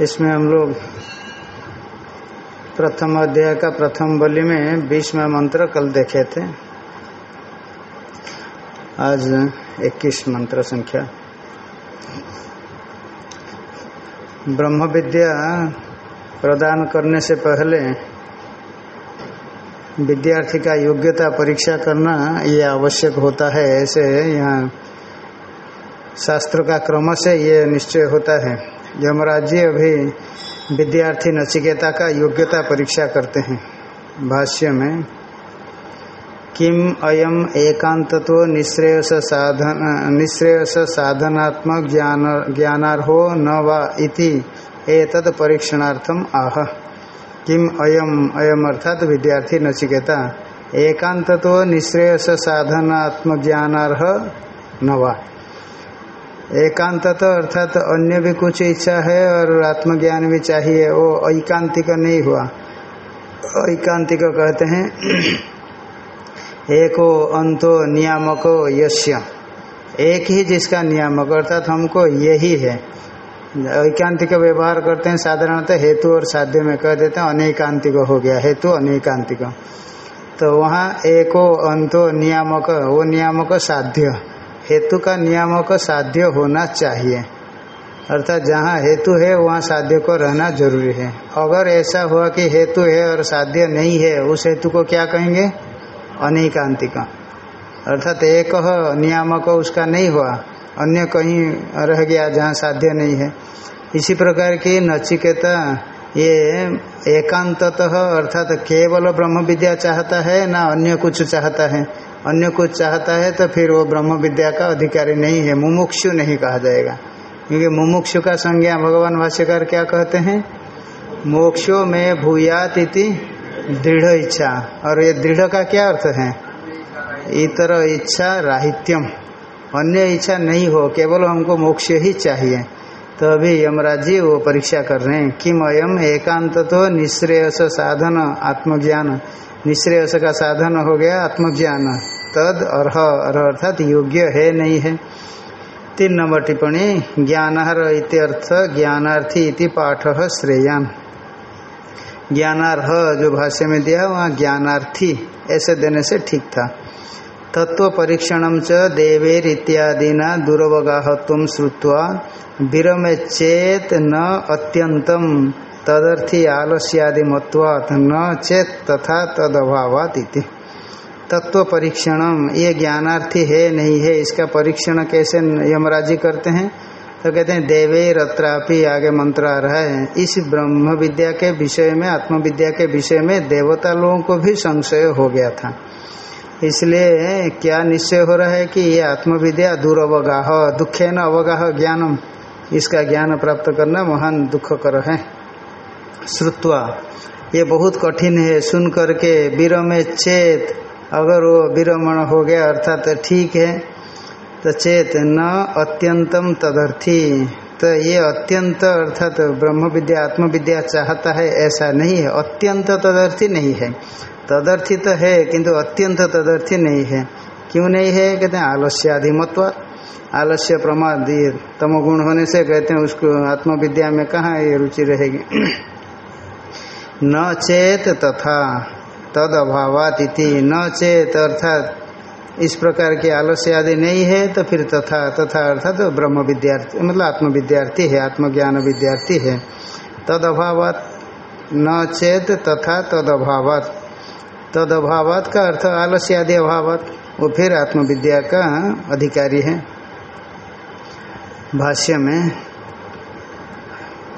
इसमें हम लोग प्रथम अध्याय का प्रथम बलि में बीसवा मंत्र कल देखे थे। आज इक्कीस मंत्र संख्या। ब्रह्म विद्या प्रदान करने से पहले विद्यार्थी का योग्यता परीक्षा करना ये आवश्यक होता है। ऐसे यहाँ शास्त्र का क्रम से ये निश्चय होता है। यमराज जी अभी विद्यार्थी नचिकेता का योग्यता परीक्षा करते हैं। भाष्य में, किम अयम एकांतत्व निश्रेयस साधन निश्रेयस साधनात्मक ज्ञान ज्ञानार्हो न वा इति एतद परीक्षणार्थम आह। किम अयम अयम अर्थात विद्यार्थी नचिकेता। एकांतत्व निश्रेयस साधनात्मक ज्ञानार्ह न वा। एकांत अर्थात अन्य भी कुछ इच्छा है और आत्मज्ञान भी चाहिए। वो ऐकांतिक नहीं हुआ। ऐकांतिक कहते हैं। एको अंतो नियामको यश्य एक ही जिसका नियामक, अर्थात हमको यही है। ऐकांतिक व्यवहार करते हैं, साधारणतः हेतु और साध्य में कह देते हैं, अनेकांतिक हो गया, हेतु अनेकांतिक। तो वहाँ एको अंतो नियामक, वो नियामक साध्य। हेतु का नियामक साध्य होना चाहिए। अर्थात जहाँ हेतु है, वहाँ साध्य को रहना ज़रूरी है। अगर ऐसा हुआ कि हेतु है और साध्य नहीं है, उस हेतु को क्या कहेंगे? अनेकांतिक। अर्थात एक नियामक उसका नहीं हुआ। अन्य कहीं रह गया जहाँ साध्य नहीं है। इसी प्रकार की नचिकेता ये एकांततः अर्थात केवल ब्रह्म विद्या चाहता है ना अन्य कुछ चाहता है। अन्य कुछ चाहता है तो फिर वो ब्रह्म विद्या का अधिकारी नहीं है। मुमुक्षु नहीं कहा जाएगा। क्योंकि मुमुक्षु का संज्ञा भगवान भाष्यकार क्या कहते हैं? मोक्षो में भूयात इति दृढ़ इच्छा। और ये दृढ़ का क्या अर्थ है? इतर इच्छा राहित्यम। अन्य इच्छा नहीं हो, केवल हमको मोक्ष ही चाहिए। तो अभी यमराज जी वो परीक्षा कर रहे हैं। किम अयम एकांत तो निश्रेयस साधन, आत्मज्ञान। निश्रेयस का साधन हो गया आत्मज्ञान। तद अर्ह अर्ह अर्थात योग्य है, नहीं है। तीन नंबर टिप्पणी ज्ञानार इत्यर्थ ज्ञानार्थी इति पाठ श्रेयान। ज्ञानार्ह जो भाष्य में दिया वहाँ ज्ञानार्थी ऐसे देने से ठीक था। तत्व परीक्षण च देवेर इत्यादिना दुर्वगाहत्व श्रुत्वा विरम चेत न अत्यंतम तदर्थी आलस्यादि मत्वात् न चेत तथा तदभावात इति। तत्व परीक्षणम ये ज्ञानार्थी है नहीं है, इसका परीक्षण कैसे यमराजी करते हैं? तो कहते हैं देवे रत्रापि आगे मंत्र आ रहा है, इस ब्रह्म विद्या के विषय में, आत्मविद्या के विषय में देवता लोगों को भी संशय हो गया था। इसलिए क्या निश्चय हो रहा है कि ये आत्मविद्या दूर अवगाह, दुखे न अवगाह ज्ञानम, इसका ज्ञान प्राप्त करना महान दुख कर है। श्रुत्वा, ये बहुत कठिन है सुन करके विरमे चेत, अगर वो विरमण हो गया, अर्थात ठीक है तो चेत न अत्यंतम तदर्थी तो ये अत्यंत अर्थात ब्रह्म विद्या आत्मविद्या चाहता है, ऐसा नहीं है, अत्यंत तदर्थी नहीं है। तदर्थी तो है, किंतु अत्यंत तदर्थी नहीं है। क्यों नहीं है? कहते हैं, आलस्याधिमत्व। आलस्य प्रमाद तमोगुण होने से कहते हैं, उसको आत्मविद्या में कहाँ ये रुचि रहेगी? न चेत तथा तद अभावात न चेत अर्थात इस प्रकार के आलस्य आदि नहीं है तो फिर तथा तथा अर्थात तो ब्रह्म विद्यार्थी मतलब आत्मविद्यार्थी है आत्मज्ञान विद्यार्थी है। तद अभावात न चेत तथा तद अभावात तद अभावात का अर्थ आलस्य आदि अभावात वो फिर आत्मविद्या का अधिकारी है। भाष्य में,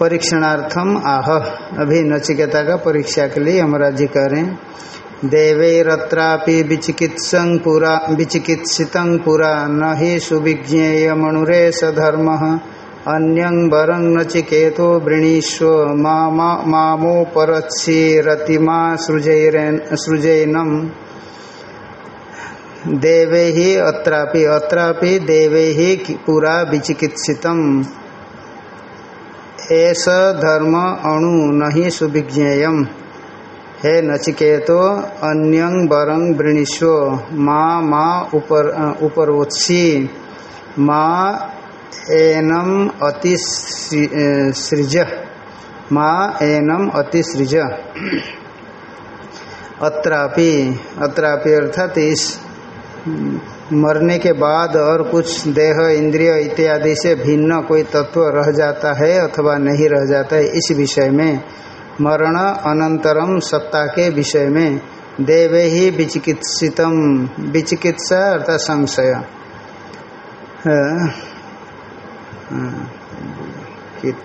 परीक्षणार्थम आह। अभी नचिकेता का परीक्षा के लिए हमारा जी कह रहे देवैरत्रापि विचिकित्सं पुरा विचिकित्सितं पुरा न हि सुविज्ञेय मणुरे सधर्म अन्यं वरं नचिकेतो वृणीष्व मामोपरत्सिरतिमा सृजैरेन सृजैनम। देवे ही अत्रापि अत्रापि देवे ही पुरा विचिकित्सितम। ऐसा धर्म अणु नहीं सुविज्ञेयम। हे नचिकेतो अन्यंग वरंग वृणीस्व माँ माँ उपर उपरोत्सी माँ एनम अतिसृज माँ एनम अतिसृज अत्रापि अत्रापि अर्थात इस मरने के बाद और कुछ देह, इंद्रिय इत्यादि से भिन्न कोई तत्व रह जाता है अथवा नहीं रह जाता है, इस विषय में। मरण अनंतरम सत्ता के विषय में। देवे ही विचिकित्सितम। विचिकित्सा अर्थात संशय। कित।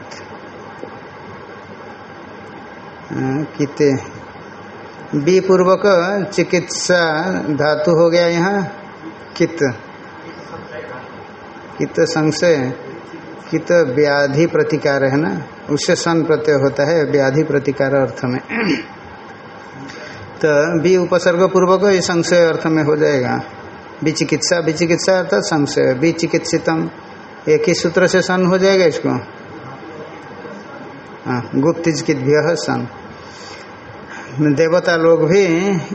किते बी पूर्वक चिकित्सा धातु हो गया यहाँ, कित। कित संशय, कित व्याधि प्रतिकार है ना? उससे सन प्रत्यय होता है, व्याधि प्रतिकार अर्थ में। तो बी उपसर्ग पूर्वक ये संशय अर्थ में हो जाएगा। विचिकित्सा विचिकित्सा अर्थात संशय विचिकित्सितम एक ही सूत्र से सन हो जाएगा इसको? हाँ गुप्तिजकिभ्य सन। देवता लोग भी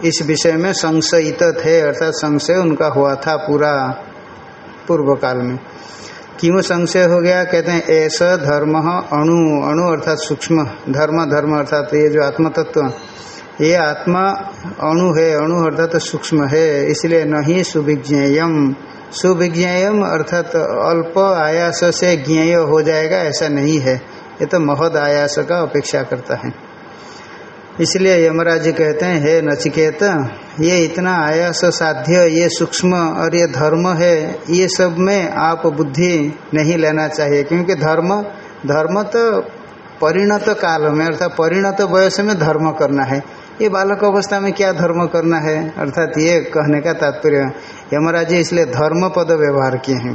इस विषय में संशयित थे, अर्थात संशय उनका हुआ था पूरा पूर्व काल में। क्यों संशय हो गया? कहते हैं, ऐसा धर्म अणु अणु अर्थात सूक्ष्म धर्म धर्म अर्थात ये जो आत्म तत्व ये आत्मा अणु है, अणु अर्थात सूक्ष्म है, इसलिए नहीं सुविज्ञेयम। सुविज्ञेयम अर्थात अल्प आयास से ज्ञेय हो जाएगा, ऐसा नहीं है। ये तो महद आयास का अपेक्षा करता है। इसलिए यमराज जी कहते हैं, हे नचिकेत, ये इतना आयास साध्य, ये सूक्ष्म और ये धर्म है, ये सब में आप बुद्धि नहीं लेना चाहिए, क्योंकि धर्म धर्म तो परिणत काल में, अर्थात परिणत वयस में धर्म करना है। ये बालक अवस्था में क्या धर्म करना है? अर्थात ये कहने का तात्पर्य, यमराज जी इसलिए धर्म पद व्यवहार किए हैं।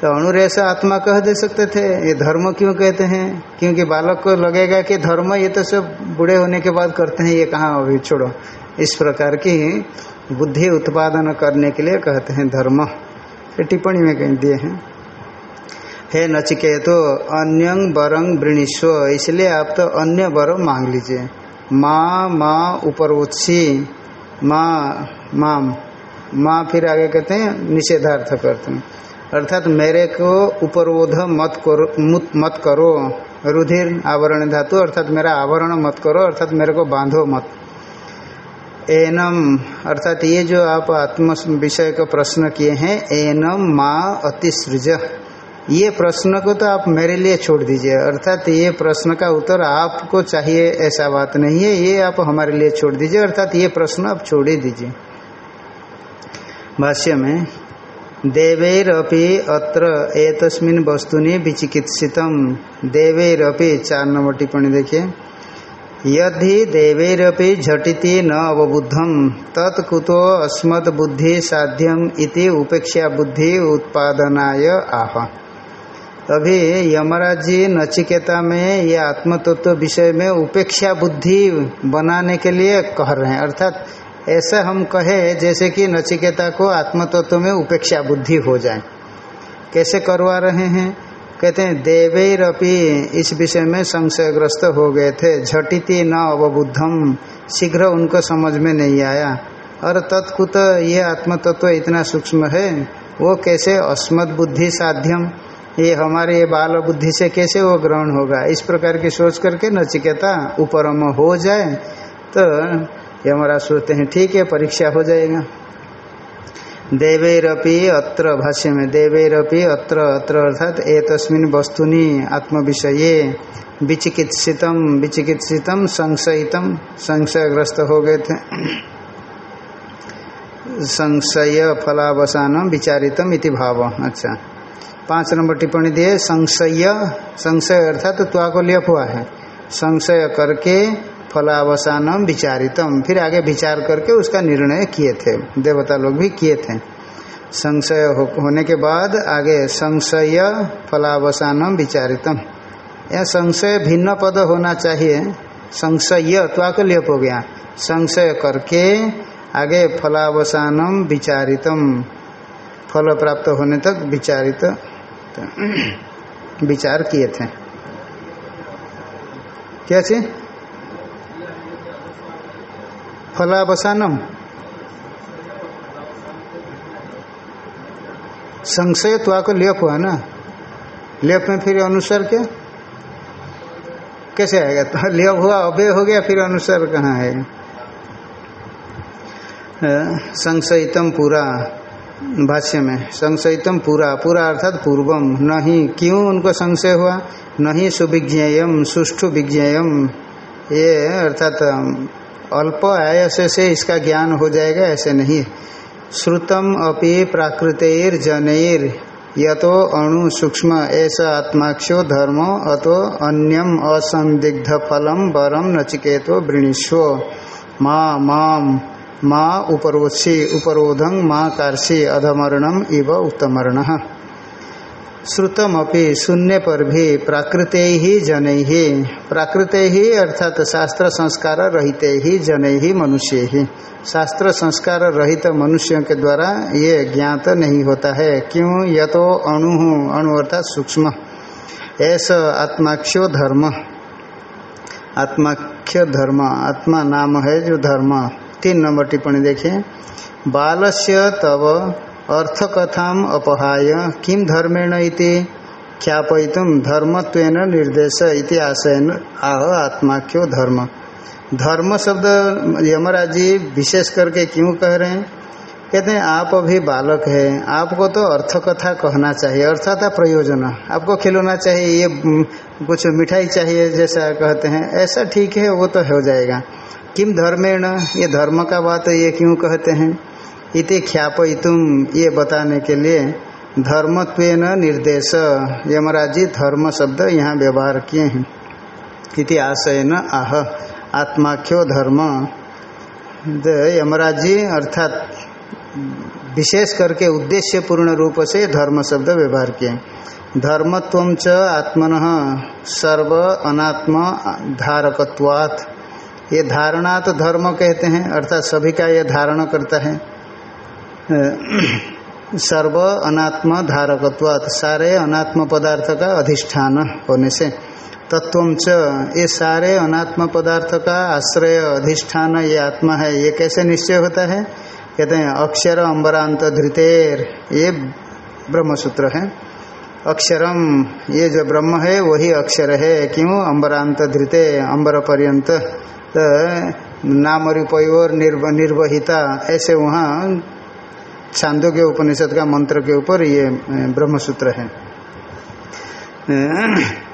तो अणुरेश आत्मा कह दे सकते थे, ये धर्म क्यों कहते हैं? क्योंकि बालक को लगेगा कि धर्म ये तो सब बूढ़े होने के बाद करते हैं, ये कहाँ अभी छोड़ो। इस प्रकार की बुद्धि उत्पादन करने के लिए कहते हैं धर्म। ये टिप्पणी में कहीं दिए हैं। हे नचिकेतो अन्यंग वरंग वृणीस्व इसलिए आप तो अन्य वर मांग लीजिए। माँ माँ, उपरोत्सी, माँ, माम। माँ फिर आगे कहते हैं, निषेधार्थ करते हैं। अर्थात मेरे को उपरोध मत करो मत करो। रुधिर आवरण धातु, अर्थात मेरा आवरण मत करो, अर्थात मेरे को बांधो मत। एनम, अर्थात ये जो आप आत्म विषय का प्रश्न किए हैं, एनम माँ अतिसृज। ये प्रश्न को तो आप मेरे लिए छोड़ दीजिए, अर्थात ये प्रश्न का उत्तर आपको चाहिए ऐसा बात नहीं है, ये आप हमारे लिए छोड़ दीजिए, अर्थात ये प्रश्न आप छोड़ ही दीजिए। भाष्य में, देवैरपि अत्र एतस्मिन् वस्तुनि विचिकित्सितम। देवैरपि, चार नंबर टिप्पणी देखिए। यदि देवैरपि झटिति न अवबुद्धम, तत्कुतो अस्मत् बुद्धि साध्यम इति उपेक्षा बुद्धि उत्पादनाय आह। अभी यमराज जी नचिकेता में ये आत्मतत्व विषय में उपेक्षा बुद्धि बनाने के लिए कह रहे हैं। अर्थात ऐसा हम कहे, जैसे कि नचिकेता को आत्मतत्व में उपेक्षा बुद्धि हो जाए। कैसे करवा रहे हैं? कहते हैं, देवैरपि इस विषय में संशयग्रस्त हो गए थे। झटिति न अवबुद्धम शीघ्र उनको समझ में नहीं आया। और तत्कुत ये आत्मतत्व इतना सूक्ष्म है, वो कैसे अस्मद बुद्धि साध्यम ये हमारे ये बाल बुद्धि से कैसे वो ग्रहण होगा? इस प्रकार की सोच करके नचिकेता उपरम हो जाए तो यमराज सोचते हैं, ठीक है, परीक्षा हो जाएगा। देवैरपि अत्र भाष्य में देवैरपि अत्र अत्र अर्थात तस्मिन वस्तुनि आत्म विषये विचिकित्सितम विचिकित्सितम, संशयितम, संशयग्रस्त हो गए थे। संशय फलावसान विचारितम इति भाव। अच्छा। पाँच नंबर टिप्पणी दिए संशय संशय अर्थात तो त्वा को लिप हुआ है। संशय करके फलावसानम विचारितम। फिर आगे विचार करके उसका निर्णय किए थे। देवता लोग भी किए थे। संशय हो, होने के बाद आगे संशय फलावसानम विचारितम। यह संशय भिन्न पद होना चाहिए। संशय त्वा को लिप हो गया। संशय करके आगे फलावसानम विचारितम। फल प्राप्त होने तक विचारित। तो विचार किए थे। क्या चीज़ फलावसानम। संशय तो आपको लेप हुआ ना। लेप में फिर अनुसार क्या? कैसे आएगा? तो लेप हुआ, अभय हो गया, फिर अनुसार कहाँ है संशयितम पूरा। भाष्य में संशयितम पूरा पूरा अर्थात पूर्वम नहीं, क्यों उनको संशय हुआ? नहीं सुविज्ञेयम सुष्ठु विज्ञेयम ये अर्थात, अल्प आयस से इसका ज्ञान हो जाएगा, ऐसे नहीं। श्रुतम अपि प्राकृतिर जनैर, यतो अणु सूक्ष्म ऐसा आत्माक्षो धर्म, अतो अन्यम असंदिग्ध फलम वरम नचिकेतो वृणीस्व माँ, माम। माँ उपरोत्सी उपरोधं माँ कार्षि अधमरणम इव उत्तमरण। श्रुतम शून्य पर भी प्राकृत ही जन ही प्राकृत ही अर्थात शास्त्र संस्कार रहित ही जन ही मनुष्य। ही शास्त्र संस्कार रहित मनुष्यों के द्वारा ये ज्ञात नहीं होता है, क्यों? यह तो अणु अणु अर्थात सूक्ष्म। ऐसा आत्माख्यो धर्म। आत्माख्य धर्म, आत्मा नाम है जो धर्म। तीन नंबर टिप्पणी देखिए बालस्य तव अर्थकथाम अपहाय किम धर्मेण इति? ख्यापयितुम धर्मत्वेन निर्देश इति आशयन, आह, आत्माख्यो धर्म। धर्म शब्द यमराज जी विशेष करके क्यों कह रहे हैं? कहते हैं, आप अभी बालक है, आपको तो अर्थ कथा कहना चाहिए, अर्थात प्रयोजन, आपको खिलौना चाहिए, ये कुछ मिठाई चाहिए जैसा कहते हैं, ऐसा ठीक है, वो तो हो जाएगा। किम धर्मेण? ये धर्म का बात ये क्यों कहते हैं? इति ख्यापयितुम ये बताने के लिए धर्मत्व निर्देश। यमराज धर्म शब्द यहाँ व्यवहार किए हैं। इति आशय न आह, आत्माख्यो धर्म। यमराज अर्थात विशेष करके उद्देश्य पूर्ण रूप से धर्म शब्द व्यवहार किए धर्मत्व च आत्मन सर्व अनात्म धारकत्वात्। ये धारणा तो धर्म कहते हैं, अर्थात सभी का ये धारण करता है। सर्व अनात्म धारकत्वात्, सारे अनात्म पदार्थ का अधिष्ठान होने से। तत्व च, ये सारे अनात्म पदार्थ का आश्रय, अधिष्ठान, ये आत्मा है, ये कैसे निश्चय होता है? कहते हैं, अक्षर अम्बरांत धृतेर, ये ब्रह्मसूत्र है। अक्षरम ये जो ब्रह्म है, वही अक्षर है। क्यों? अम्बरांत धृते, अम्बर पर्यंत तो नाम रूपयोर निर्व, निर्वहिता, ऐसे वहाँ छांदो के उपनिषद का मंत्र के ऊपर ये ब्रह्मसूत्र है।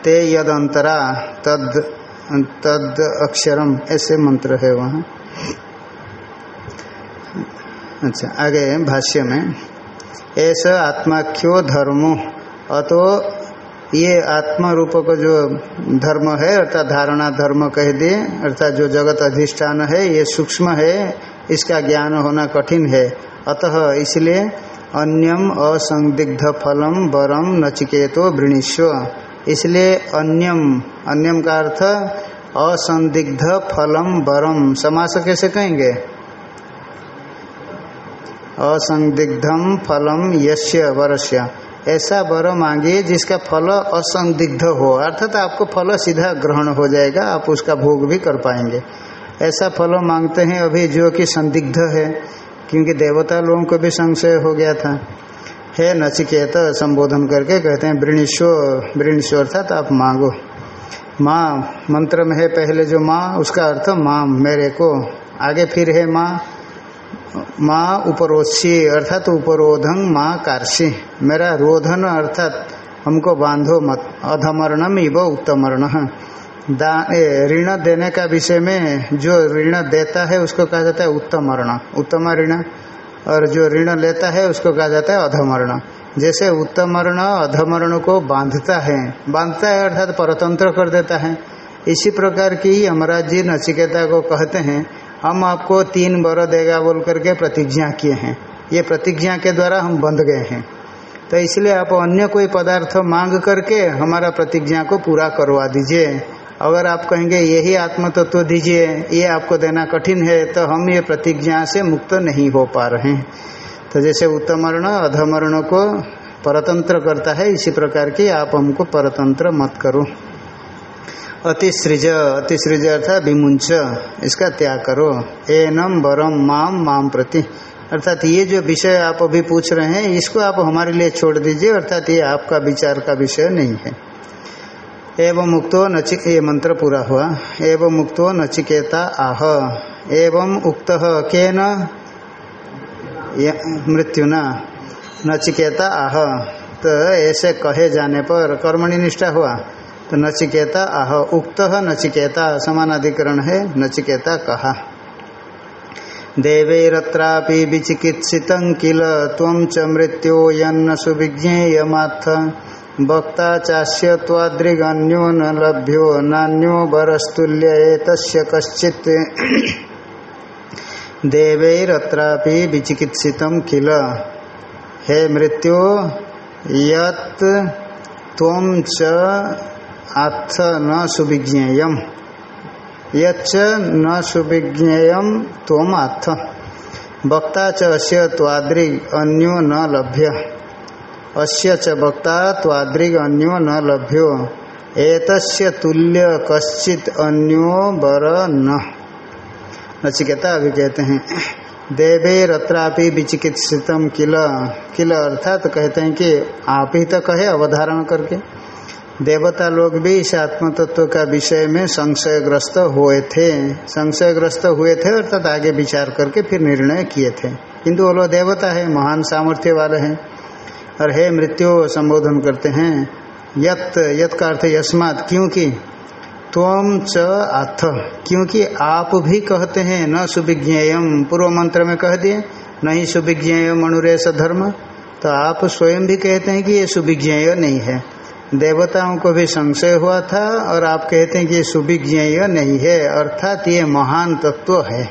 ते यद अंतरा तद तद अक्षरम, ऐसे मंत्र है वहाँ। अच्छा आगे भाष्य में, ऐसा आत्माख्यो धर्मो, अतो ये आत्म रूप का जो धर्म है, अर्थात धारणा धर्म कह दिए, अर्थात जो जगत अधिष्ठान है, ये सूक्ष्म है, इसका ज्ञान होना कठिन है। अतः इसलिए अन्यम असंदिग्ध फलम वरम नचिकेतो वृणीस्व इसलिए अन्यम अन्यम का अर्थ असंदिग्ध फलम वरम। समास कैसे कहेंगे? असंदिग्धम फलम यश्य वरस्य। ऐसा वर मांगिए जिसका फल असंदिग्ध हो। अर्थात आपको फल सीधा ग्रहण हो जाएगा, आप उसका भोग भी कर पाएँगे। ऐसा फल मांगते हैं अभी जो कि संदिग्ध है, क्योंकि देवता लोगों को भी संशय हो गया था। हे नचिकेत, संबोधन करके कहते हैं वृणीश्व वृणीश्व अर्थात आप मांगो। माँ, मंत्र में है पहले जो माँ, उसका अर्थ माँ, मेरे को। आगे फिर है माँ माँ उपरोशी अर्थात उपरोधन माँ कार्षि मेरा रोधन अर्थात हमको बांधो मत, अधमरणम इव उत्तमरण। ऋण देने का विषय में जो ऋण देता है उसको कहा जाता है उत्तम ऋण उत्तम ऋण। और जो ऋण लेता है उसको कहा जाता है अधमरण। जैसे उत्तम उत्तमरण अधमरण को बांधता है बांधता है अर्थात परतंत्र कर देता है। इसी प्रकार की यमराज जी नचिकेता को कहते हैं हम आपको तीन बर देगा बोल करके प्रतिज्ञा किए हैं। ये प्रतिज्ञा के द्वारा हम बंध गए हैं। तो इसलिए आप अन्य कोई पदार्थ मांग करके हमारा प्रतिज्ञा को पूरा करवा दीजिए। अगर आप कहेंगे, यही आत्म तत्व तो दीजिए, ये आपको देना कठिन है तो हम ये प्रतिज्ञा से मुक्त नहीं हो पा रहे हैं। तो जैसे उत्तमरण अधमरण को परतंत्र करता है, इसी प्रकार की आप हमको परतंत्र मत करो। अतिसृज अतिसृज अर्थात विमुंच इसका त्याग करो। एनम वरम माम माम प्रति। अर्थात ये जो विषय आप अभी पूछ रहे हैं, इसको आप हमारे लिए छोड़ दीजिए, अर्थात ये आपका विचार का विषय नहीं है। एवं मुक्तो नचिक, ये मंत्र पूरा हुआ। एवं मुक्तो नचिकेता आह। एवं उक्त के न मृत्युना। नचिकेता आह। तो ऐसे कहे जाने पर कर्मणि निष्ठा हुआ। तो नचिकेता, आह, उक्त नचिकेता समानाधिकरण है, नचिकेता कहा। देवैरत्रापि विचिकित्सित किल, त्वं च मृत्यो यन्न सुविज्ञेयमाथ। वक्ता चास्य न लभ्यो नान्यो वरस्तुल्य एतस्य कश्चित्। विचिकित्सित किल। हे मृत्यो, यत् च आथ न सुविज्ञेयम्। यच्च न सुविज्ञेयम तोम आथ वक्ता च अस्य अन्यो न लभ्य। अस्य च वक्ता त्वादृग अन्यो न लभ्यो। एतस्य तुल्य कश्चित अन्यो बर न। नचिकेता अभी कहते हैं देवे रत्रापि विचिकित्सितम किल? किल अर्थात तो कहते हैं कि आप ही तो कहे अवधारण करके। देवता लोग भी इस आत्म तत्व का विषय में संशयग्रस्त हुए थे। संशयग्रस्त हुए थे अर्थात आगे विचार करके फिर निर्णय किए थे। किंतु वो लोग देवता है, महान सामर्थ्य वाले हैं और हे मृत्यु संबोधन करते हैं। यत यत का अर्थ यस्मात, क्योंकि त्वम च आथ क्योंकि आप भी कहते हैं, न सुविज्ञेयम पूर्व मंत्र में कह दिए, नहीं सुविज्ञेय मनुरेश धर्म। तो आप स्वयं भी कहते हैं कि ये सुविज्ञेय नहीं है। देवताओं को भी संशय हुआ था और आप कहते हैं कि ये सुविज्ञेय नहीं है, अर्थात ये महान तत्व है,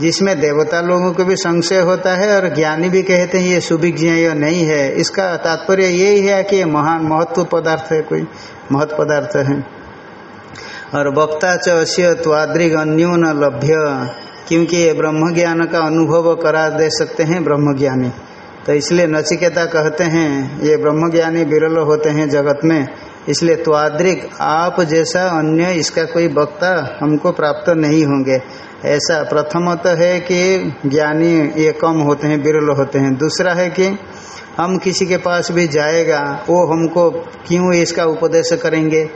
जिसमें देवता लोगों को भी संशय होता है और ज्ञानी भी कहते हैं ये सुविज्ञेय नहीं है। इसका तात्पर्य यही है कि ये महान महत्व पदार्थ है, कोई महत्व पदार्थ है। और वक्ता च अश्य त्वाद्रिग अन्यो न लभ्य, क्योंकि ये ब्रह्म ज्ञान का अनुभव करा दे सकते हैं ब्रह्म ज्ञानी तो इसलिए नचिकेता कहते हैं, ये ब्रह्मज्ञानी विरल होते हैं जगत में। इसलिए त्वाद्रिक आप जैसा अन्य इसका कोई वक्ता हमको प्राप्त नहीं होंगे। ऐसा प्रथम तो है कि ज्ञानी ये कम होते हैं, विरल होते हैं। दूसरा है कि हम किसी के पास भी जाएगा, वो हमको क्यों इसका उपदेश करेंगे?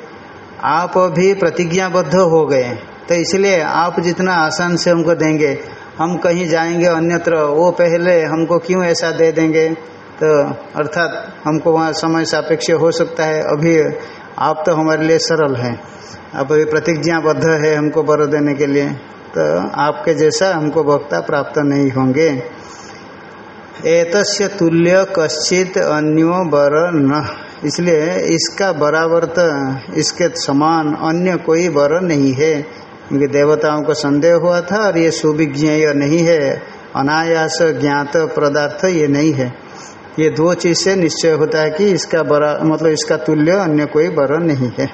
आप भी प्रतिज्ञाबद्ध हो गए। तो इसलिए आप जितना आसान से हमको देंगे हम कहीं जाएँगे अन्यत्र वो पहले हमको क्यों ऐसा दे देंगे? तो अर्थात हमको वहाँ समय सापेक्ष हो सकता है। अभी आप तो हमारे लिए सरल हैं। आप अभी प्रतिज्ञाबद्ध है हमको बर देने के लिए। तो आपके जैसा हमको वक्ता प्राप्त नहीं होंगे। एतस्य तुल्य कश्चित अन्यो बर न। इसलिए इसका बराबर तो इसके समान अन्य कोई बर नहीं है। क्योंकि देवताओं को संदेह हुआ था, और ये सुविज्ञेय नहीं है। अनायास ज्ञात पदार्थ ये नहीं है। ये दो चीज़ से निश्चय होता है कि इसका बड़ा मतलब इसका तुल्य अन्य कोई बर नहीं है।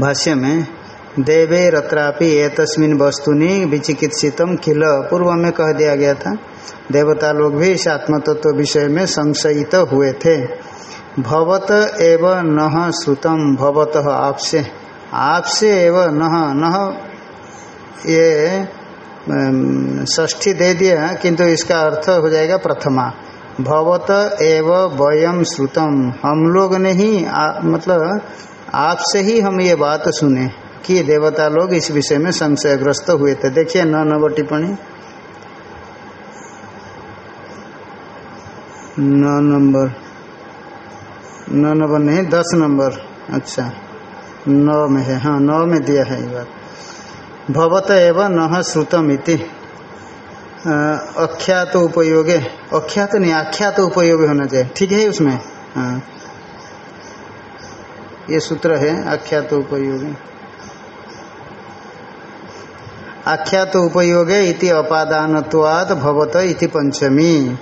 भाष्य में, देवे रत्रापि एतस्मिन वस्तुनि विचिकित्सितम किल। पूर्व में कह दिया गया था, देवता लोग भी इस आत्मतत्व विषय में संशयित हुए थे। भवत एव न श्रुतम भवत आपसे। आपसे एवं नह नह ये ष्ठी दे दिया, किंतु इसका अर्थ हो जाएगा प्रथमा। भवत एव वयम श्रुतम। हम लोग ने ही मतलब आपसे ही हम ये बात सुने कि देवता लोग इस विषय में संशयग्रस्त हुए थे। देखिए, न नव टिप्पणी। नौ नंबर। नौ नंबर नहीं, दस नंबर। अच्छा। नौ में है हाँ नौ में दिया है ये भवत एवं न श्रुतम इति अख्यात तो उपयोगे, अख्यात तो नहीं, आख्यात तो उपयोग होना चाहिए। ठीक है उसमें? हाँ। ये सूत्र है, आख्यात उपयोग। आख्यात उपयोगे इति अपादानत्वाद भवत इति पंचमी।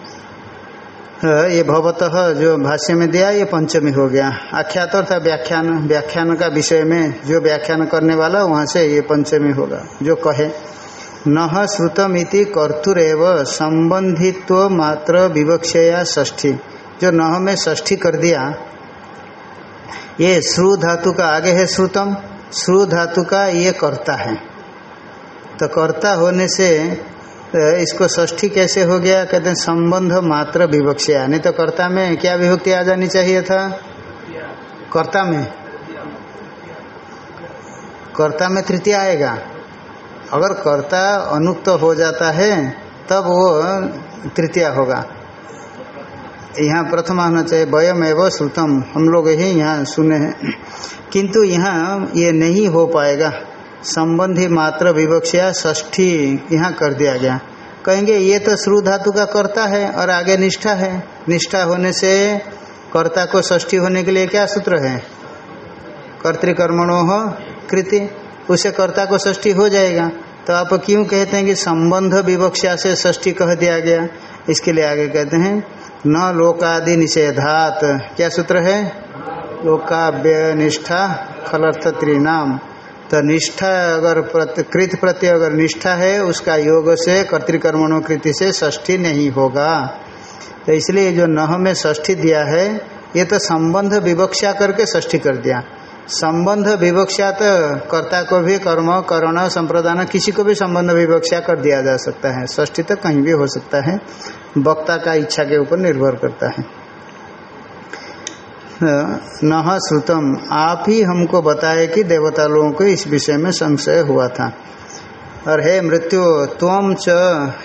ये भवतः जो भाष्य में दिया, ये पंचमी हो गया। आख्यात था व्याख्यान व्याख्यान का विषय में जो व्याख्यान करने वाला, वहाँ से ये पंचमी होगा, जो कहे। न श्रुतम इति कर्तुरव संबंधित्व मात्र विवक्षया ष्ठी जो नह में ष्ठी कर दिया, ये श्रु धातु का आगे है श्रुतम, श्रु धातु का ये कर्ता है। तो कर्ता होने से तो इसको ष्ठी कैसे हो गया? कहते हैं, संबंध मात्र विवक्षा नहीं तो कर्ता में क्या विभक्ति आ जानी चाहिए था? कर्ता में? कर्ता में तृतीय आएगा। अगर कर्ता अनुक्त हो जाता है, तब वो तृतीय होगा। यहाँ प्रथम होना चाहिए, वयम एवं श्रुतम। हम लोग ही यहाँ सुने हैं। किंतु यहाँ ये नहीं हो पाएगा। संबंधी मात्र विवक्षा ष्ठी यहाँ कर दिया गया। कहेंगे, ये तो श्रु धातु का कर्ता है और आगे निष्ठा है। निष्ठा होने से कर्ता को ष्ठी होने के लिए क्या सूत्र है? कर्तिकर्मणो हो कृति। उसे कर्ता को ष्ठी हो जाएगा। तो आप क्यों कहते हैं कि संबंध विवक्षा से ष्ठी कह दिया गया? इसके लिए आगे कहते हैं, न लोकादि निषेधात। क्या सूत्र है? लोकाव्य निष्ठा खलर्थ त्रिनाम तो निष्ठा अगर कृत प्रत्यय अगर निष्ठा है, उसका योग से, कर्तिकर्मणों कृति से ष्ठी नहीं होगा। तो इसलिए जो नह में ष्ठी दिया है, ये तो संबंध विवक्षा करके ष्ठी कर दिया। संबंध विवक्षा तो कर्ता को भी कर्म, करण, संप्रदान, किसी को भी संबंध विवक्षा कर दिया जा सकता है। ष्ठी तो कहीं भी हो सकता है। वक्ता का इच्छा के ऊपर निर्भर करता है। न श्रुतम। आप ही हमको बताए कि देवता लोगों को इस विषय में संशय हुआ था। और हे मृत्यु तम च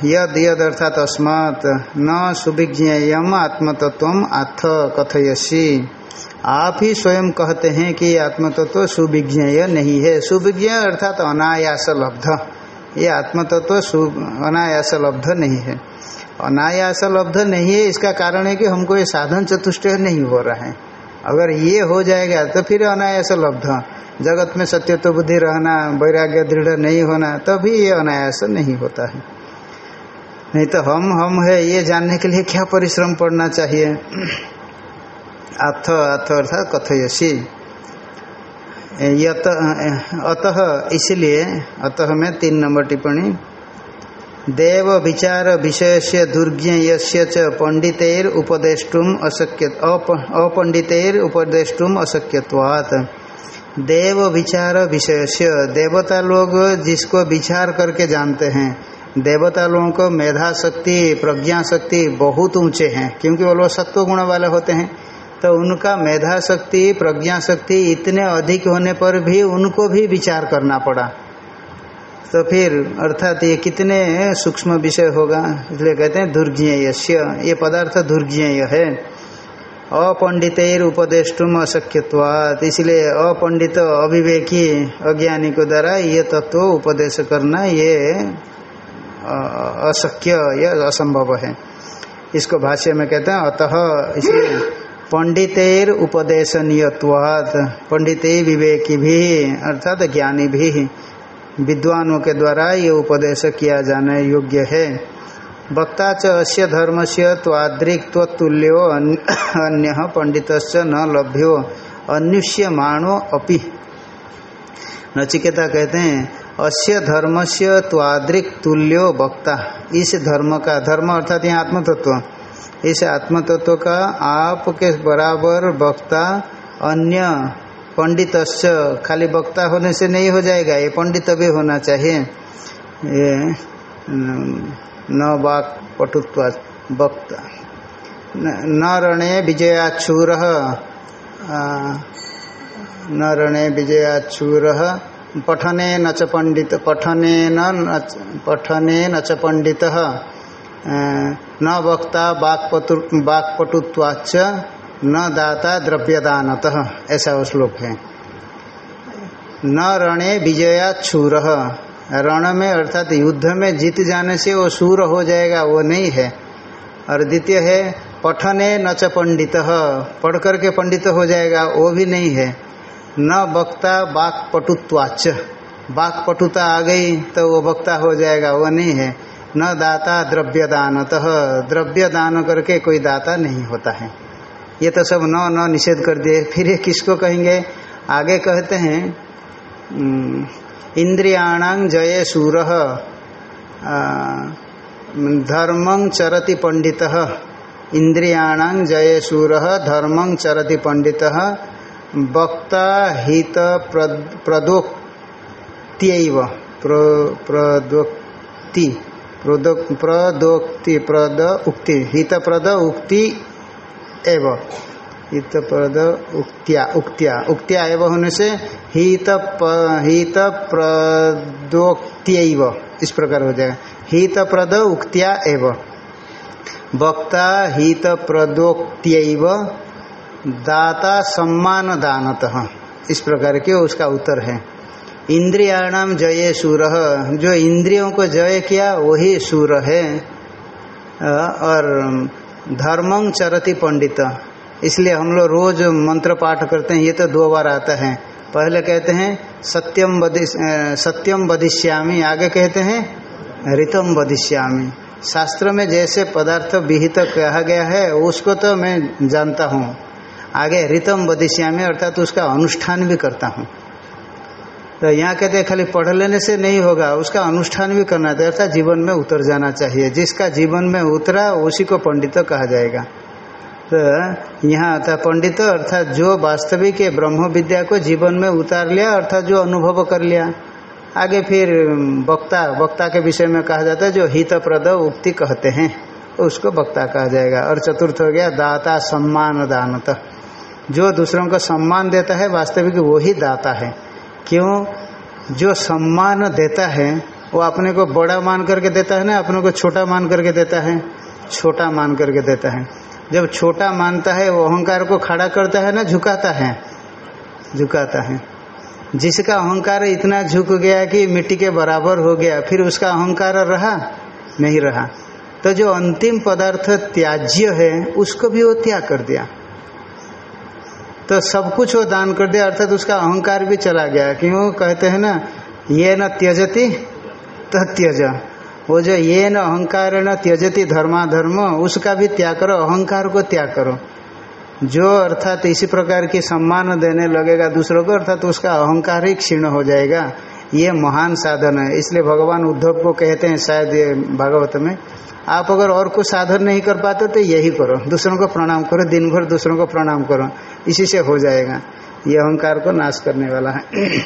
यद यद अर्थात अस्मात्, न सुविज्ञेयम आत्मतत्व आथ कथयसी। आप ही स्वयं कहते हैं कि आत्मतत्व सुविज्ञेय नहीं है। सुविज्ञ अर्थात अनायास लब्ध। ये आत्मतत्व तो अनायास लब्ध नहीं है। अनायास लब्ध नहीं है, इसका कारण है कि हमको ये साधन चतुष्ट नहीं हो रहा है। अगर ये हो जाएगा तो फिर अनायास लब्ध। जगत में सत्य तो बुद्धि रहना, वैराग्य दृढ़ नहीं होना, तभी ये अनायास नहीं होता है। नहीं तो हम हम है, ये जानने के लिए क्या परिश्रम पड़ना चाहिए? अथ अथ अर्थात कथयसी। अतः इसलिए, अतः में तीन नंबर टिप्पणी। देव विचार विषय से दुर्ज्ञ च पंडितेर उपदेष्टुम अशक्य अपंडितेर उपदेष्टुम अशक्यवात देव विचार विषय से देवता लोग जिसको विचार करके जानते हैं, देवता लोगों को मेधा शक्ति प्रज्ञा शक्ति बहुत ऊँचे हैं, क्योंकि वो लोग सत्व गुण वाले होते हैं। तो उनका मेधा शक्ति प्रज्ञा शक्ति इतने अधिक होने पर भी उनको भी विचार करना पड़ा। तो फिर अर्थात ये कितने सूक्ष्म विषय होगा? इसलिए कहते हैं दुर्ज्ञेय ये पदार्थ दुर्ज्ञेय है। अपंडित उपदेष्टुम अशक्यवाद इसलिए अपंडित अविवेकी अज्ञानी को द्वारा ये तत्व उपदेश करना ये अशक्य या असंभव है। इसको भाष्य में कहते हैं अतः इसलिए पंडितेर उपदेशनीयवाद पंडित विवेकी भी, अर्थात ज्ञानी भी। विद्वानों के द्वारा ये उपदेश किया जाने योग्य है। वक्ता च अस्य धर्म से त्वादृक्तुल्यो अन्य पंडित न लभ्यो अन्युष्यमाणो अपि। नचिकेता कहते हैं, अस्य धर्म से त्वादृक तुल्यो वक्ता। इस धर्म का, धर्म अर्थात यहाँ आत्मतत्व। इस आत्मतत्व का आपके बराबर वक्ता अन्य पंडित खाली वक्ता होने से नहीं हो जाएगा। ये पंडित भी होना चाहिए। ये, न वाक वक्ता। न रणे विजयाक्षूर न रणे विजयाक्षूर पठने न च पंडित, पठने न पठने न च पंडित न वक्ता बाकपटुत्वाच न दाता द्रव्यदानत। ऐसा वो श्लोक है। न रणे विजया छूर रण में अर्थात युद्ध में जीत जाने से वो सूर हो जाएगा, वो नहीं है। और द्वितीय है, पठने न च पंडित। पढ़ करके पंडित हो जाएगा, वो भी नहीं है। न वक्ता बाकपटुत्वाच बाकपटुता आ गई तो वो वक्ता हो जाएगा, वो नहीं है। न दाता द्रव्य दानतः द्रव्य दान करके कोई दाता नहीं होता है। ये तो सब न न निषेध कर दिए। फिर ये किसको कहेंगे? आगे कहते हैं इंद्रियाणांग जय सूर धर्मं चरति पंडित। इंद्रियाणांग जय सूर, धर्मं चरति पंडित। वक्ता, हित प्रदोक्त्यव। प्रदोक्ति प्रदोक्ति, प्रद, उक्ति। हित, प्रद, उक्ति एव। हित प्रद उक्त्या उक्त्या। उक्त्या एव होने से हित हित प्रदोक्त्यव इस प्रकार हो जाएगा। हित प्रद उक्त्या एव। वक्ता हित प्रदोक्त्यव दाता सम्मान दानत इस प्रकार के उसका उत्तर है। इंद्रियाणाम जय सूर। जो इंद्रियों को जय किया, वही सूर है। और धर्मं चरति पंडित। इसलिए हम लोग रोज मंत्र पाठ करते हैं, ये तो दो बार आता है। पहले कहते हैं सत्यम सत्यम बदिश्यामी आगे कहते हैं, ऋतम बदिश्यामी शास्त्र में जैसे पदार्थ विहित कहा गया है, उसको तो मैं जानता हूँ। आगे ऋतम बदिश्यामी अर्थात तो उसका अनुष्ठान भी करता हूँ। तो यहाँ कहते हैं, खाली पढ़ लेने से नहीं होगा, उसका अनुष्ठान भी करना चाहिए, अर्थात जीवन में उतर जाना चाहिए। जिसका जीवन में उतरा, उसी को पंडित तो कहा जाएगा। तो यहाँ आता पंडित तो अर्थात जो वास्तविक है ब्रह्म विद्या को जीवन में उतार लिया, अर्थात जो अनुभव कर लिया। आगे फिर वक्ता वक्ता के विषय में कहा जाता है, जो हितप्रद उक्ति कहते हैं, उसको वक्ता कहा जाएगा। और चतुर्थ हो गया, दाता सम्मान दानत। जो दूसरों को सम्मान देता है, वास्तविक वही दाता है। क्यों? जो सम्मान देता है, वो अपने को बड़ा मान करके देता है ना, अपने को छोटा मान करके देता है? छोटा मान करके देता है। जब छोटा मानता है, वो अहंकार को खड़ा करता है ना, झुकाता है। झुकाता है। जिसका अहंकार इतना झुक गया कि मिट्टी के बराबर हो गया, फिर उसका अहंकार रहा? नहीं रहा। तो जो अंतिम पदार्थ त्याज्य है, उसको भी वो त्याग कर दिया। तो सब कुछ वो दान कर दिया, अर्थात उसका अहंकार भी चला गया। क्यों? कहते हैं ना, ये न त्यजती तो त्यज। वो जो ये न अहंकार न त्यजति धर्माधर्म, उसका भी त्याग करो, अहंकार को त्याग करो। जो अर्थात इसी प्रकार की सम्मान देने लगेगा दूसरों को, अर्थात उसका अहंकार ही क्षीण हो जाएगा। ये महान साधन है। इसलिए भगवान उद्धव को कहते हैं शायद ये भागवत में, आप अगर और कुछ साधन नहीं कर पाते तो यही करो। दूसरों को प्रणाम करो दिन भर दूसरों को प्रणाम करो। इसी से हो जाएगा। ये अहंकार को नाश करने वाला है।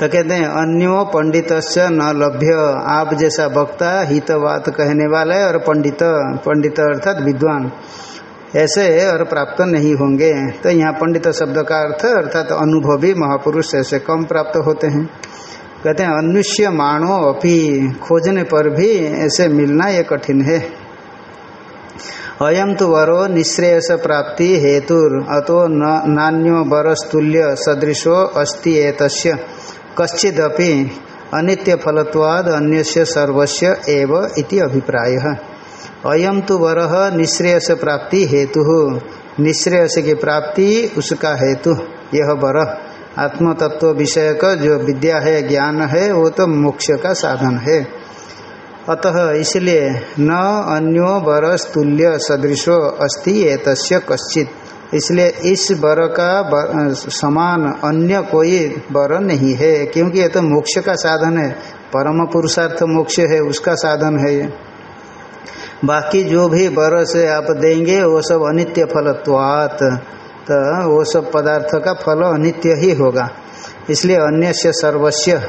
तो कहते हैं, अन्यो पंडित न लभ्य। आप जैसा वक्ता, हितवात कहने वाला है और पंडित पंडित अर्थात विद्वान। ऐसे और प्राप्त नहीं होंगे। तो यहाँ पंडित शब्द का अर्थ, अर्थात तो अनुभवी महापुरुष ऐसे कम प्राप्त होते हैं। कहते हैं अनुष्य मानो अपी, खोजने पर भी ऐसे मिलना ये कठिन है। अयम तो वरो निश्रेयस प्राप्ति हेतुर, अतो नान्यो बरस्तुल्य सदृशो अस्ति एतस्य। कश्चिदपि अनित्य फलत्वाद अन्यस्य सर्वस्य एव इति अभिप्राय। अयम तो वर निश्रेयस प्राप्ति हेतु। निश्रेयस की प्राप्ति उसका हेतु। यह वर। आत्म तत्व विषय का जो विद्या है, ज्ञान है, वो तो मोक्ष का साधन है। अतः इसलिए न अन्यो बरस तुल्य सदृशो अस्ति एतस्य कश्चित। इसलिए इस वर का समान अन्य कोई वर नहीं है, क्योंकि ये तो मोक्ष का साधन है। परम पुरुषार्थ मोक्ष है, उसका साधन है। बाकी जो भी वर से आप देंगे, वो सब अनित्य फलत्वात। तो वो सब पदार्थ का फल अनित्य ही होगा। इसलिए अन्य से सर्वस्व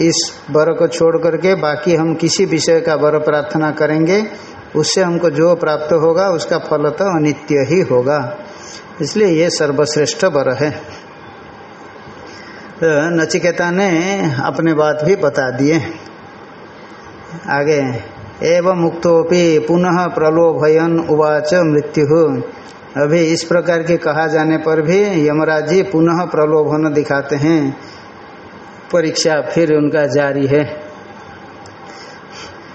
इस बर को छोड़ करके बाकी हम किसी विषय का बर प्रार्थना करेंगे, उससे हमको जो प्राप्त होगा, उसका फल तो अनित्य ही होगा। इसलिए ये सर्वश्रेष्ठ बर है। तो नचिकेता ने अपने बात भी बता दिए। आगे एवं मुक्तोपि पुनः प्रलोभयन उवाच मृत्यु। अभी इस प्रकार के कहा जाने पर भी यमराज जी पुनः प्रलोभन दिखाते हैं। परीक्षा फिर उनका जारी है।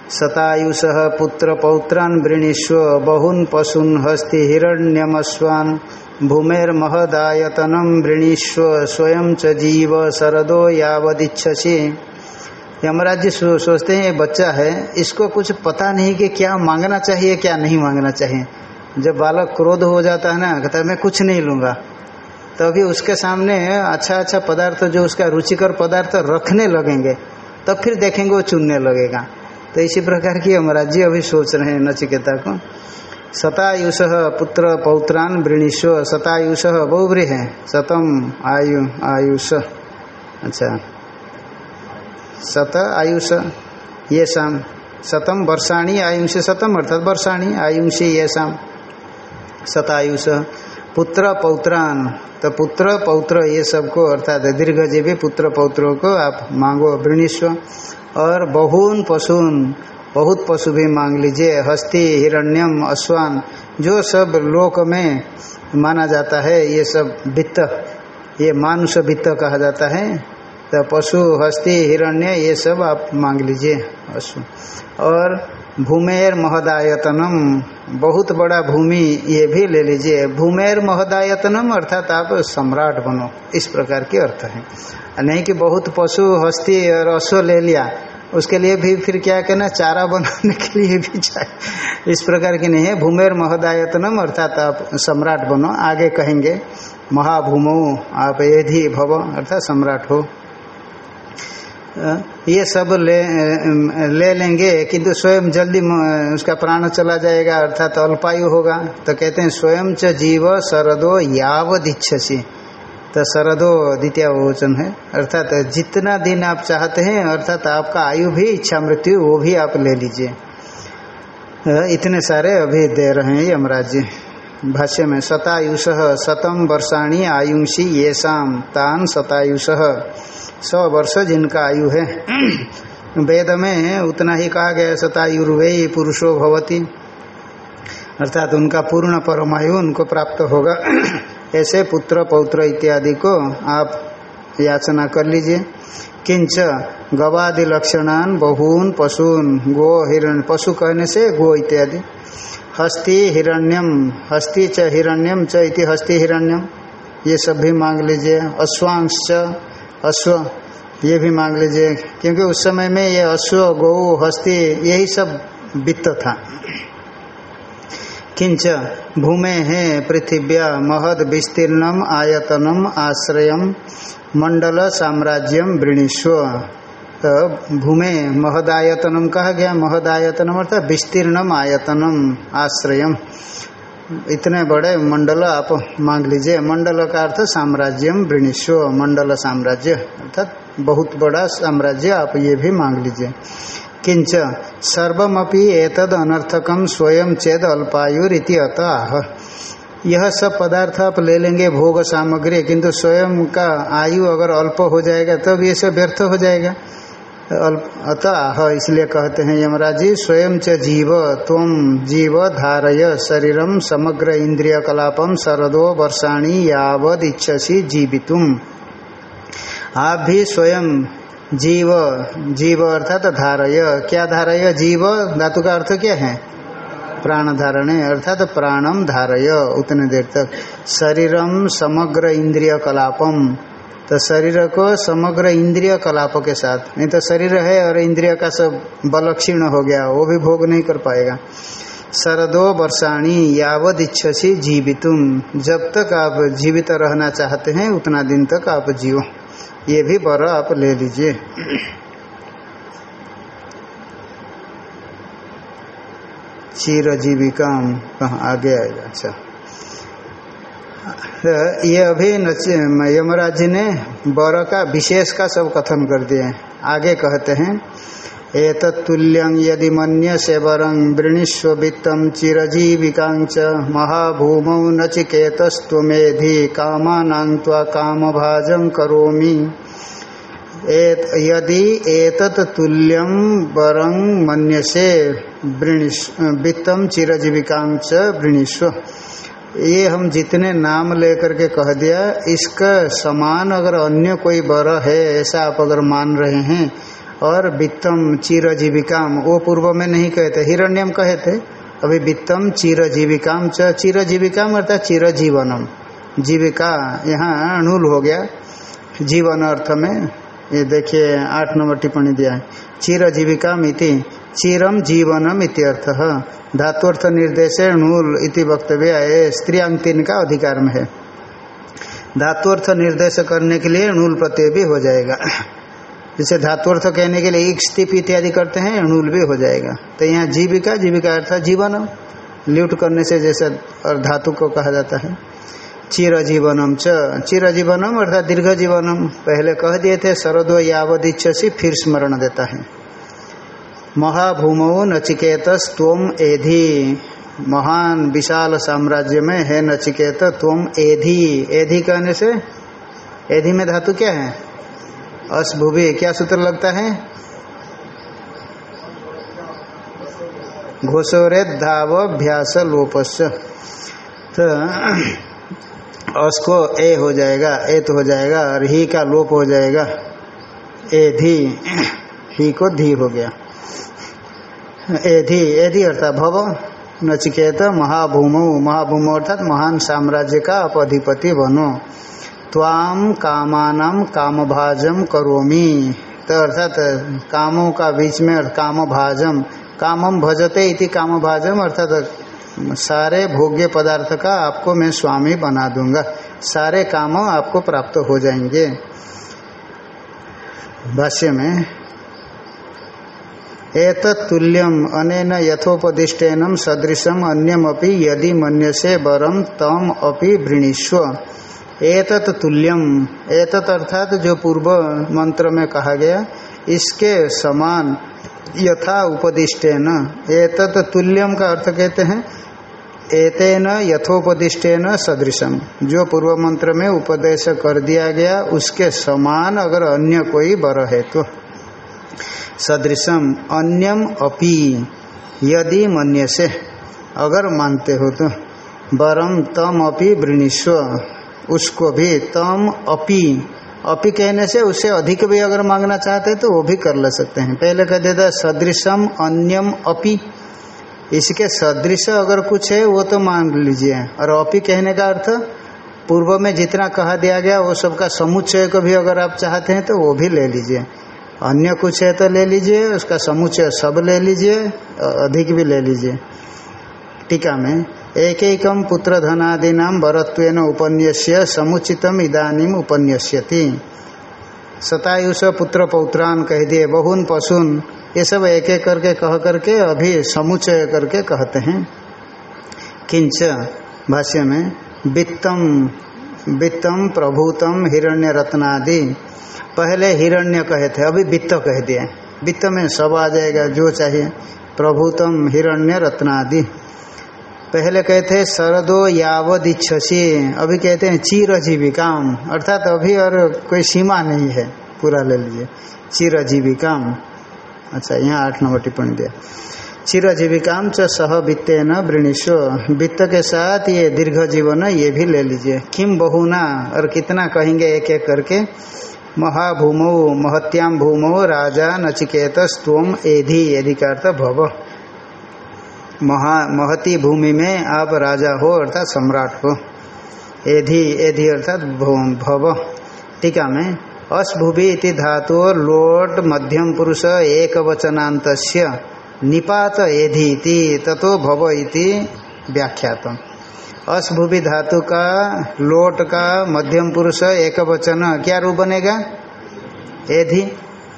सतायुष पुत्र पौत्रान वृणीस्व बहुन पशुन हस्ति हिरण्यमस्वान भूमेर महदायतनम वृणीस्व स्वयं च जीव शरदो यावदिच्छसी। यमराज जी सोचते हैं, ये बच्चा है, इसको कुछ पता नहीं कि क्या मांगना चाहिए, क्या नहीं मांगना चाहिए। जब बालक क्रोध हो जाता है ना, कहता है, मैं कुछ नहीं लूँगा। तो अभी उसके सामने अच्छा अच्छा पदार्थ, जो उसका रुचिकर पदार्थ रखने लगेंगे, तब तो फिर देखेंगे वो चुनने लगेगा। तो इसी प्रकार की यमराज जी अभी सोच रहे हैं नचिकेता को। सतायुष पुत्र पौत्रान वृणीस्व सतायुष बहुब्री है शतम आयु, आयुष। अच्छा। शत आयुष ये शाम शतम वर्षाणी, आयुष शतम अर्थात वर्षाणी, आयुषी ये शाम शतायुष पुत्र, पौत्रान। तो पुत्र, पौत्र, ये सबको, अर्थात दीर्घजीवी, पुत्र, पौत्रों को आप मांगो वृणीस्व और बहुन पशुन, बहुत पशु भी मांग लीजिए। हस्ती, हिरण्यम, अश्वान, जो सब लोक में माना जाता है, ये सब वित्त, ये मानुष वित्त कहा जाता है। तो पशु, हस्ती, हिरण्य, ये सब आप मांग लीजिए अश्व और भूमेर महदायतनम, बहुत बड़ा भूमि ये भी ले लीजिए। भूमेर महदायतनम, अर्थात आप सम्राट बनो, इस प्रकार के अर्थ है। नहीं कि बहुत पशु, हस्ती और अश्व ले लिया, उसके लिए भी फिर क्या कहना चारा बनाने के लिए भी चाहिए इस प्रकार की नहीं है। भूमेर महदायतनम, अर्थात आप सम्राट बनो, आगे कहेंगे, महाभूमो, आप एधि भव, अर्थात सम्राट हो। ये सब ले ले लेंगे, किंतु स्वयं जल्दी उसका प्राण चला जाएगा, अर्थात तो अल्पायु होगा। तो कहते हैं, स्वयं च जीव शरदो यावद इच्छसी। तो शरदो द्वितीय वचन है। अर्थात तो जितना दिन आप चाहते हैं, अर्थात तो आपका आयु भी, इच्छा मृत्यु, वो भी आप ले लीजिए। इतने सारे अभी दे रहे हैं यमराज जी। भाष्य में शतायुष शतम वर्षाणी आयुषी ये शाम तान शतायुष सौ वर्ष जिनका आयु है। वेद में उतना ही कहा गया शतायुर्वे पुरुषो भवती। अर्थात उनका पूर्ण परमायु उनको प्राप्त होगा। ऐसे पुत्र, पौत्र इत्यादि को आप याचना कर लीजिए। किंच गवादि लक्षणान बहून, पशून, गो, हिरण, पशु कहने से गो इत्यादि। हस्ति हिरण्यम, हस्ति च हिरण्यम च इति हस्ति हिरण्यम। ये सब भी मांग लीजिए। अश्वांश अश्व, ये भी मांग लीजिए। क्योंकि उस समय में ये अश्व, गौ, हस्ती, यही सब वित्त था। किंच, भूमे है, पृथिव्या, महद, विस्तीर्णम, आयतनम आश्रय मंडल, साम्राज्यम वृणीस्व तो भूमे महदायतनम कहा गया? महदायतनम अर्थात विस्तीर्णम आयतनम, आश्रयम। इतने बड़े मंडल आप मांग लीजिए। मंडल का अर्थ साम्राज्यम वृणीस्व मंडल साम्राज्य। अर्थात बहुत बड़ा साम्राज्य आप ये भी मांग लीजिए। किंच सर्वमपि एतद अनर्थकम स्वयं चेद अल्पायुरीति अत। यह सब पदार्थ आप ले लेंगे भोग सामग्री, किंतु स्वयं का आयु अगर अल्प हो जाएगा, तब तो ये सब व्यर्थ हो जाएगा। अतः इसलिए कहते हैं, यमराज, स्वयं च जीव तम जीव धारय शरीरम समग्र इंद्रिय कलापम शरदो वर्षाणी यावद इच्छसी जीवितुम। आप भी स्वयं जीव जीव अर्थात तो धारय। क्या धारय? जीव, धातु का अर्थ क्या है? प्राण धारणे, अर्थात प्राणम धारय, उतने देर तक। शरीरम समग्र इंद्रिय कलापम तो शरीर को समग्र इंद्रिय कलाप के साथ, नहीं तो शरीर है और इंद्रिय का सब बल क्षीण हो गया, वो भी भोग नहीं कर पाएगा। शरदो वर्षाणी यावद इच्छसी जीवितुम। जब तक आप जीवित रहना चाहते हैं, उतना दिन तक आप जियो। ये भी बर आप ले लीजिए। चीर जीविका कहाँ आगे आएगा? अच्छा। ये अभी यमराज जी ने बर का विशेष का सब कथन कर दिए। आगे कहते हैं, एतत्तुल्यं यदि मन्य सेवरं वृणीस्व वित्तं चिरजीविकांच महाभूमौ नचिकेतस्त्वमेधि कामानां त्वा कामभाजं करोमि। एत, यदि एतत् तुल्यं वरं मन्यसे वित्तं चिरजीविकांच वृणीस्व ये हम जितने नाम लेकर के कह दिया, इसका समान अगर अन्य कोई बर है, ऐसा आप अगर मान रहे हैं, और वित्तम चिर जीविकाम वो पूर्व में नहीं कहते हिरण्यम कहे थे, अभी वित्तम चिर जीविकाम च चिर जीविकाम अर्थात चिर जीवनम जीविका यहाँ अणुल हो गया, जीवन अर्थ में, ये देखिए आठ नंबर टिप्पणी दिया है। चिर जीविकाम इति चिरम जीवनम इत्यर्थ। धातुअर्थ निर्देश नूल इति वक्तव्य है स्त्रियांग तीन का अधिकार में है। धातुअर्थ निर्देश करने के लिए अणुल प्रत्यय भी हो जाएगा। जैसे धातुअर्थ कहने के लिए एक स्थिप इत्यादि करते हैं अणुल भी हो जाएगा। तो यहाँ जीविका जीविका अर्थात जीवन। ल्यूट करने से जैसे और धातु को कहा जाता है। चिर जीवनम च। चिर जीवनम अर्थात दीर्घ जीवनम। पहले कह दिए थे, शरदो यावदिच्छसी फिर स्मरण देता है। महाभूमो नचिकेत स्व एधि। महान विशाल साम्राज्य में है नचिकेत तुम एधि। एधि कहने से? एधि में धातु क्या है? असभुवि क्या सूत्र लगता है? घोषोरे धावभ्यास लोपस्य तो अस को ए हो जाएगा, ए तो हो जाएगा, और ही का लोप हो जाएगा। ए धी ही को धी हो गया। एधि एधि अर्थात भव, नचिकेत, महाभूमो, महाभूम अर्थात महान साम्राज्य का आप अधिपति बनो। त्वाम कामानम कामभाजम करोमी। तो अर्थात कामों का बीच में काम भाजम कामम भजते इति काम भाजम अर्थात सारे भोग्य पदार्थ का आपको मैं स्वामी बना दूँगा। सारे काम आपको प्राप्त हो जाएँगे। भाष्य में एतत्तुल्यम अनेन यथोपदिष्टेन सदृशम अन्यमपि यदि मन्यसे वरम तम अपि वृणीष्व एतत् तुल्यम एतत् अर्थात जो पूर्व मंत्र में कहा गया, इसके समान यथा उपदिष्टेन। एतत् तुल्यम का अर्थ कहते हैं, एतेन यथोपदिष्टेन सदृशम। जो पूर्व मंत्र में उपदेश कर दिया गया, उसके समान अगर अन्य कोई बर है तो। सदृशम अन्यम अपि यदि मन्य से अगर मानते हो तो। वरम तम अपि वृणीस्व उसको भी तम अपि। अपि कहने से उससे अधिक भी अगर मांगना चाहते हैं तो वो भी कर ले सकते हैं। पहले कह देता है सदृशम अन्यम अपि। इसके सदृश अगर कुछ है वो तो मांग लीजिए। और अपि कहने का अर्थ, पूर्व में जितना कहा दिया गया वो सबका समुच्चय को भी अगर आप चाहते हैं तो वो भी ले लीजिए। अन्य कुछ है तो ले लीजिए, उसका समुच्चय सब ले लीजिए, अधिक भी ले लीजिए। टीका में एक एकम पुत्र धनादीना वरत्वेन उपन्यस्य, समुचितम इदानीम उपन्यस्यति। सतायुष पुत्र पौत्रान कह दिए, बहुन पशुन, ये सब एक एक करके कह करके अभी समुचय करके कहते हैं। किंच, भाष्य में वित्तम वित्तम प्रभुतम हिरण्य रत्नादि पहले हिरण्य कहे थे, अभी वित्त कह दिए। वित्त में सब आ जाएगा, जो चाहिए। प्रभुतम हिरण्य रत्नादि। पहले कहते, शरदो यावद इच्छसी अभी कहते हैं चिर जीविकाम अर्थात अभी और कोई सीमा नहीं है, पूरा ले लीजिए। चिर जीविकाम अच्छा यहाँ आठ नंबर टिप्पणी दिया। चिर जीविकाम च सह वित्ते न वृणीश्व वित्त के साथ ये दीर्घ जीवन, ये भी ले लीजिए। किम बहुना और कितना कहेंगे एक एक करके? महाभूमो महत्याम भूमो, राजा नचिकेत स्तोम एधि एधि का भव। महा, महती भूमि में आप राजा हो, अर्थात सम्राट हो। एधि एधि अर्थात भव। टीका में, अस्भुवि इति धातु लोट मध्यम पुरुष एक वचनांत निपात एधि ततो भव इति व्याख्यातम। असभुवि धातु का, लोट का, मध्यम पुरुष एक वचन क्या रूप बनेगा? एधि।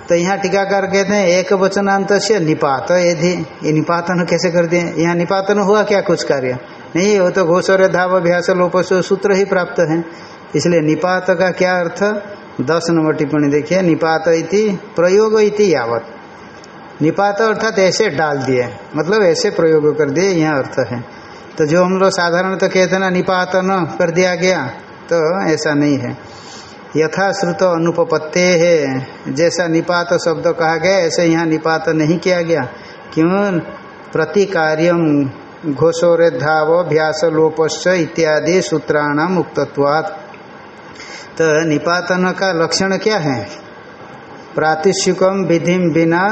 तो यहाँ टीकाकार कहते हैं एक वचनांत से निपात, एधि। ये निपातन कैसे कर दिए? यहाँ निपातन हुआ क्या कुछ कार्य? नहीं, वो तो घोषर धाव, अभ्यास लोप सूत्र ही प्राप्त है। इसलिए निपात का क्या अर्थ? दस नंबर टिप्पणी देखिए, निपात इति, प्रयोग इति यावत। निपात अर्थात ऐसे डाल दिए मतलब ऐसे प्रयोग कर दिए, यह अर्थ है। तो जो हम लोग साधारण तो कहते ना, निपातन कर दिया गया तो ऐसा नहीं है। यथाश्रुत अनुपत्ते है। जैसा निपात शब्द कहा गया, ऐसे यहाँ निपात नहीं किया गया। क्यों? प्रति कार्यम घोषोरेधाव भ्यास लोपश्च इत्यादि सूत्राणाम मुक्तत्वात् तो निपातन का लक्षण क्या है? प्रातिशिकम विधि बिना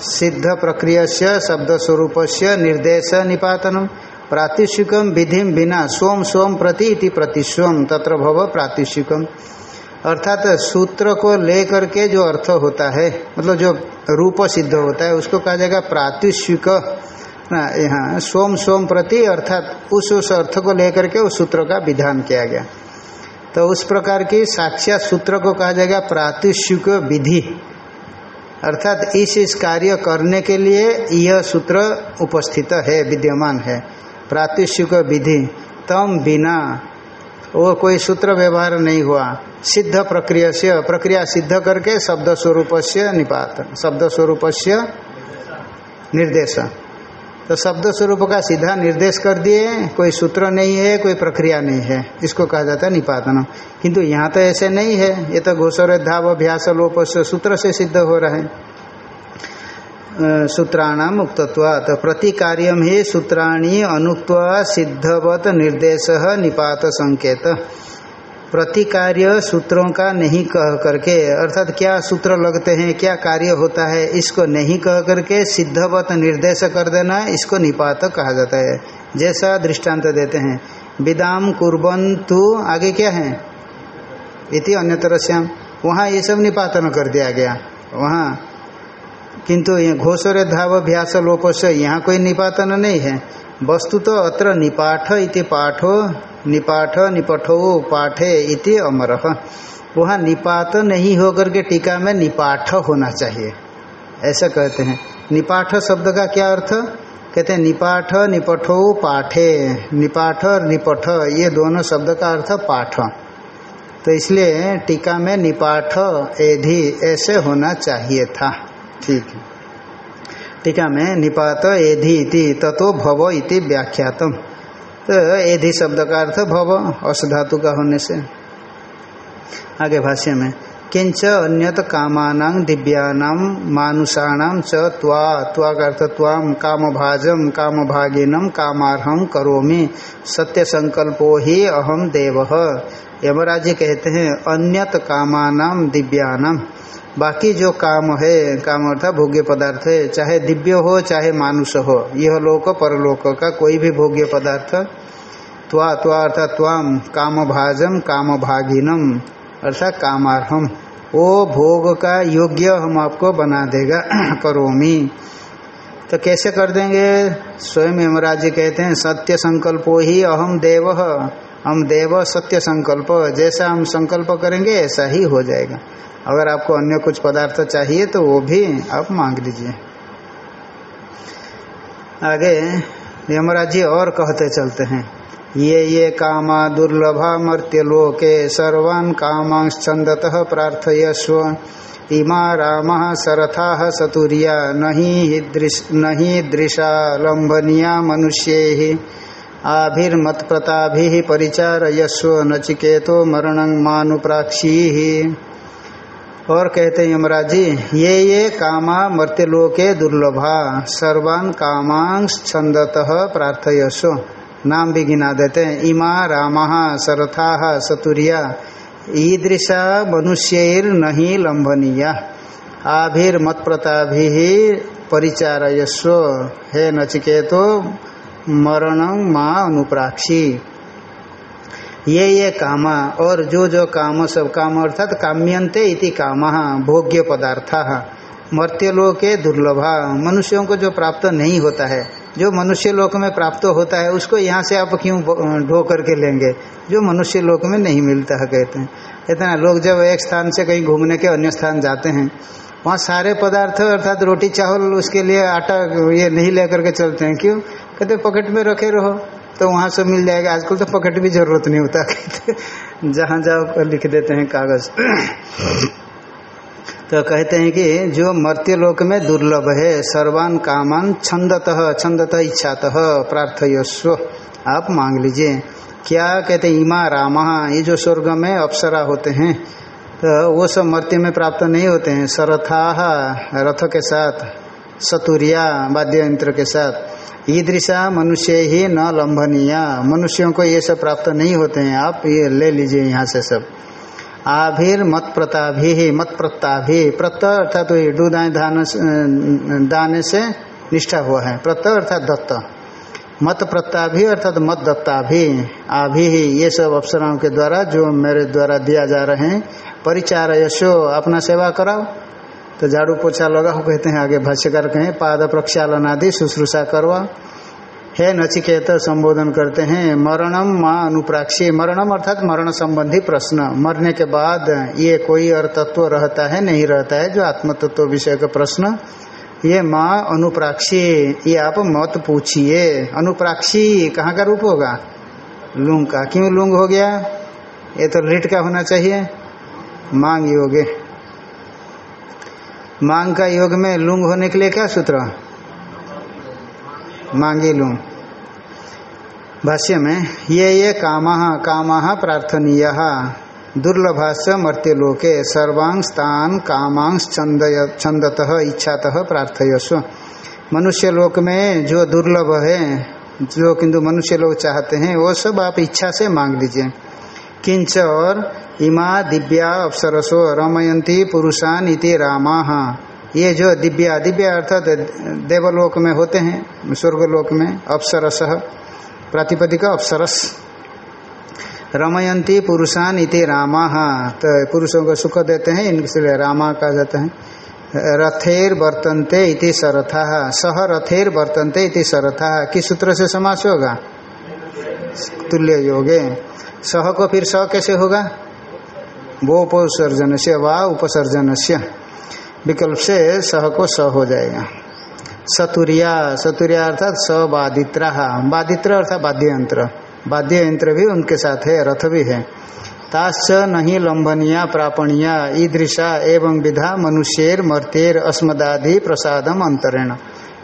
सिद्ध प्रक्रिय शब्द स्वरूप से निर्देश निपातनम। प्रातिशिकम विधि बिना सोम सोम प्रति इति प्रतिस्वम तत्र भव प्रातिशिकम अर्थात सूत्र को लेकर के जो अर्थ होता है मतलब जो रूप सिद्ध होता है, उसको कहा जाएगा प्रातिशिक यहाँ सोम सोम प्रति, अर्थात उस उस अर्थ को लेकर के उस सूत्र का विधान किया गया। तो उस प्रकार की साक्षात सूत्र को कहा जाएगा प्रातिशिक विधि। अर्थात इस इस कार्य करने के लिए यह सूत्र उपस्थित है, विद्यमान है। प्रातिश्युक विधि, तम बिना। वो कोई सूत्र व्यवहार नहीं हुआ। सिद्ध प्रक्रिया से प्रक्रिया सिद्ध करके शब्द स्वरूप से निपात शब्द स्वरूप से निर्देश। तो शब्द स्वरूप का सीधा निर्देश कर दिए, कोई सूत्र नहीं है, कोई प्रक्रिया नहीं है। इसको कहा जाता है निपातन। किंतु यहाँ तो ऐसे नहीं है। ये तो घोषर धाव अभ्यास लोप सूत्र से सिद्ध हो रहा है। सूत्राणाम उक्तत्वात्। प्रति कार्यम ही सूत्राणी अनुक्त सिद्धवत निर्देश निपात संकेत प्रति कार्य सूत्रों का नहीं कह करके, अर्थात क्या सूत्र लगते हैं, क्या कार्य होता है, इसको नहीं कह करके सिद्धवत निर्देश कर देना, इसको निपात कहा जाता है। जैसा दृष्टांत देते हैं। विदाम कुर्बंतु आगे क्या है? इति अन्यतर श्याम वहाँ ये सब निपातन कर दिया गया। वहाँ किंतु ये घोषर धाव भ्यास से यहाँ कोई निपातन नहीं है। वस्तु तो अत्र निपाठ इति पाठो, निपाठ निपठो पाठे इति अमर। वहाँ निपात नहीं होकर के टीका में निपाठ होना चाहिए। ऐसा कहते हैं। निपाठ शब्द का क्या अर्थ? कहते हैं, निपाठ निपठो पाठे, निपाठ और निपठ, ये दोनों शब्द का अर्थ पाठ। तो इसलिए टीका में निपाठ एधि ऐसे होना चाहिए था। ठीक है। टीका में निपात एधि इति ततो भव इति व्याख्यातम। तो एधि शब्द का अर्थ भव, अस धातु का होने से। आगे भाष्य में किंच अन्यत कामानां दिव्यानाम मानुषाणाम च त्वा त्वा काम काम कामारहम करोमि। सत्य संकल्पो ही अहम देव। यमराज जी कहते हैं, अन्यत कामानाम दिव्यानाम बाकी जो काम है, काम अर्थात भोग्य पदार्थ है, चाहे दिव्य हो, चाहे मानुष हो, यह लोक परलोक का कोई भी भोग्य पदार्थ, त्वा त्वा अर्थात त्वाम काम काम भागिनम अर्थात कामारहम। वो भोग का योग्य हम आपको बना देगा। करोमी। तो कैसे कर देंगे? स्वयं यमराज जी कहते हैं, सत्य संकल्पो ही अहम देव। हम देव सत्य संकल्प। जैसा हम संकल्प करेंगे, ऐसा ही हो जाएगा। अगर आपको अन्य कुछ पदार्थ चाहिए तो वो भी आप मांग लीजिए। आगे यमराज जी और कहते चलते हैं। ये ये कामा दुर्लभा मर्त्य लोके सर्वान् कामांश्चंदत प्रार्थयस्व। इमा राम सरथा सतुरिया, नहीं नहीं दृशा लंबनिया मनुष्य। आभिर्मत प्रताभि परिचारयस्व, नचिकेतो मरण मानुप्राक्षी। और कहते हैं यमराज जी, ये ये कामा मर्त्यलोके दुर्लभा, सर्वान कामांश छंदत नाम भी गिना देते हैं। इमा, रामा, सरथा, सतुरिया, ईदृशा, मनुष्यर नहीं लंबनीया आभिर्मत प्रताभि परिचारयस्व। हे नचिकेतो, मरण माँ अनुप्राक्षी। ये ये कामा और जो जो काम, सब काम अर्थात काम्यंते इति काम भोग्य पदार्थ मर्त्यलोके दुर्लभा। मनुष्यों को जो प्राप्त नहीं होता है जो मनुष्य लोक में प्राप्त होता है, उसको यहाँ से आप क्यों ढो करके लेंगे? जो मनुष्य लोक में नहीं मिलता है, कहते हैं। इतना लोग जब एक स्थान से कहीं घूमने के अन्य स्थान जाते हैं, वहाँ सारे पदार्थ अर्थात रोटी, चावल, उसके लिए आटा, ये नहीं लेकर के चलते हैं। क्यों? कहते पॉकेट में रखे रहो तो वहाँ से मिल जाएगा। आजकल तो पॉकेट भी ज़रूरत नहीं होता, कहते जहाँ जाओ, लिख देते हैं कागज़। तो कहते हैं कि जो मर्त्य लोक में दुर्लभ है, सर्वान कामान छंदत छंदत इच्छात प्रार्थयस्व। आप मांग लीजिए। क्या कहते हैं, इमा रामा, ये जो स्वर्ग में अप्सरा होते हैं तो वो सब मर्त्य में प्राप्त नहीं होते हैं। सरथा, रथ के साथ, सतुरिया, वाद्य यंत्र के साथ। ईदृशा मनुष्य ही न लंभनीय। मनुष्यों को ये सब प्राप्त नहीं होते हैं। आप ये ले लीजिए यहाँ से सब। आभिर मत प्रताभि मत प्रत्ताभि प्रत्य अर्थात तो डू दाए दान दाने से निष्ठा हुआ है। प्रत्य अर्थात दत्त। मत प्रत्ताभि अर्थात मत दत्ताभि आभि ये सब अप्सराओं के द्वारा, जो मेरे द्वारा दिया जा रहे हैं परिचार यशो अपना सेवा कराओ। तो झाड़ू पोछा लगाओ, कहते हैं आगे भाष्यकार कहें, पाद प्रक्षालन आदि शुश्रूषा करवा हे नचिकेत, संबोधन करते हैं, मरणम माँ अनुप्राक्षी, मरणम अर्थात मरण संबंधी प्रश्न। मरने के बाद ये कोई और तत्व रहता है, नहीं रहता है, जो आत्म तत्व विषय का प्रश्न। ये माँ अनुप्राक्षी, ये आप मत पूछिए। अनुप्राक्षी कहाँ का रूप होगा? लुंग का। क्यों लुंग हो गया? ये तो लिट का होना चाहिए। मांग योगे। मांग का योग में लुंग होने के लिए क्या सूत्र? मांगी लुंग भाष्य में, ये ये काम काम प्रार्थनीय दुर्लभाश मर्त्यलोके सर्वांग स्थान कामांश छंदत इच्छात प्रार्थयस्व मनुष्य लोक में जो दुर्लभ है, जो किंतु मनुष्य लोग चाहते हैं, वो सब आप इच्छा से मांग लीजिए। किंच और इमा दिव्या अप्सरसो रमयंती पुरुषान इति रामा। ये जो दिव्या दिव्या अर्थात देवलोक में होते हैं, स्वर्गलोक में, अप्सरस, प्रातिपदिक अप्सरस। रमयंती पुरुषान इति रामा। तो पुरुषों को सुख देते हैं इनके रामा कहा जाता है। रथेर वर्तनते इति सरथा सह रथेर वर्तनते इति सरथा किस सूत्र से समास होगा? तुल्य योगे। सह को फिर स कैसे होगा? वो उपसर्जन से व उपसर्जन से विकल्प से सह को स हो जाएगा। सतुरिया सतुरिया अर्थात सबादित्रा बादित्र अर्थात वाद्य यंत्र वाद्य यंत्र भी उनके साथ है, रथ भी है। ताश्च नहीं लंबनिया प्रापणिया, ईदृशा एवं विधा मनुष्यर मर्तेर अस्मदादि प्रसादम अंतरेण।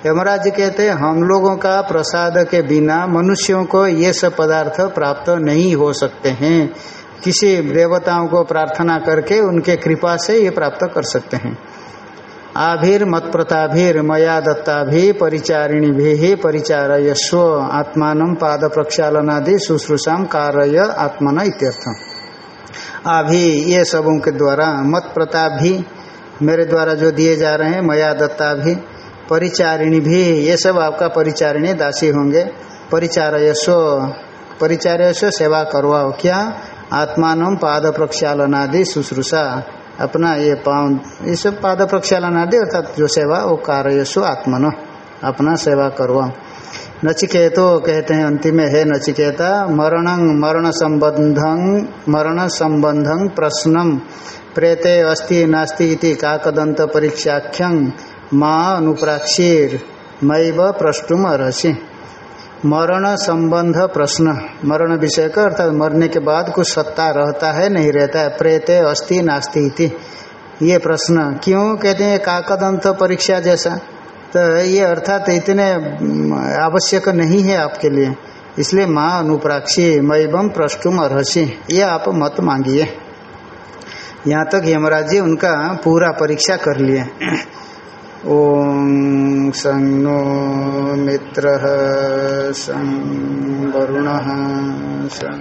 यमराज कहते हैं, हम लोगों का प्रसाद के बिना मनुष्यों को ये सब पदार्थ प्राप्त नहीं हो सकते हैं। किसी देवताओं को प्रार्थना करके उनके कृपा से ये प्राप्त कर सकते हैं। आभिर मत प्रताभिर मया परिचारिणी भी परिचारयस्व आत्मान पाद प्रक्षालनादि शुश्रूषा कारय आत्मन इत्यर्थ आभि, ये सबों के द्वारा मत प्रताप भी मेरे द्वारा जो दिए जा रहे हैं मया दत्ता भी परिचारिणी भी ये सब आपका परिचारिणी दासी होंगे। परिचारयस्व परिचारयस्व सेवा करवाओ क्या? आत्मान पाद प्रक्षालनादि शुश्रूषा। अपना ये पाँव ये सब पाद प्रक्षालन आदि, अर्थात जो सेवा, वो कार्यसु आत्मन, अपना सेवा करो नचिकेतो कहते हैं अंतिम में, है नचिकेता, मरण मरण संबंधं मरण संबंधं प्रश्नम, प्रेते अस्ति नास्ति इति काकदंत परीक्षाख्यं, माँ अनुप्राक्षीर, मैव प्रष्टुम अर्सी मरण संबंध प्रश्न। मरण विषय का अर्थात मरने के बाद कुछ सत्ता रहता है, नहीं रहता है। प्रेते अस्थि नास्ति इति। ये प्रश्न। क्यों? कहते हैं, काकदंत परीक्षा जैसा। तो ये अर्थात इतने आवश्यक नहीं है आपके लिए। इसलिए माँ अनुप्राक्षी मैबम प्रष्टुम अर्सी ये आप मत मांगिए। यहाँ तक यमराज जी उनका पूरा परीक्षा कर लिए। ॐ सं नो मित्रः सं वरुणः सं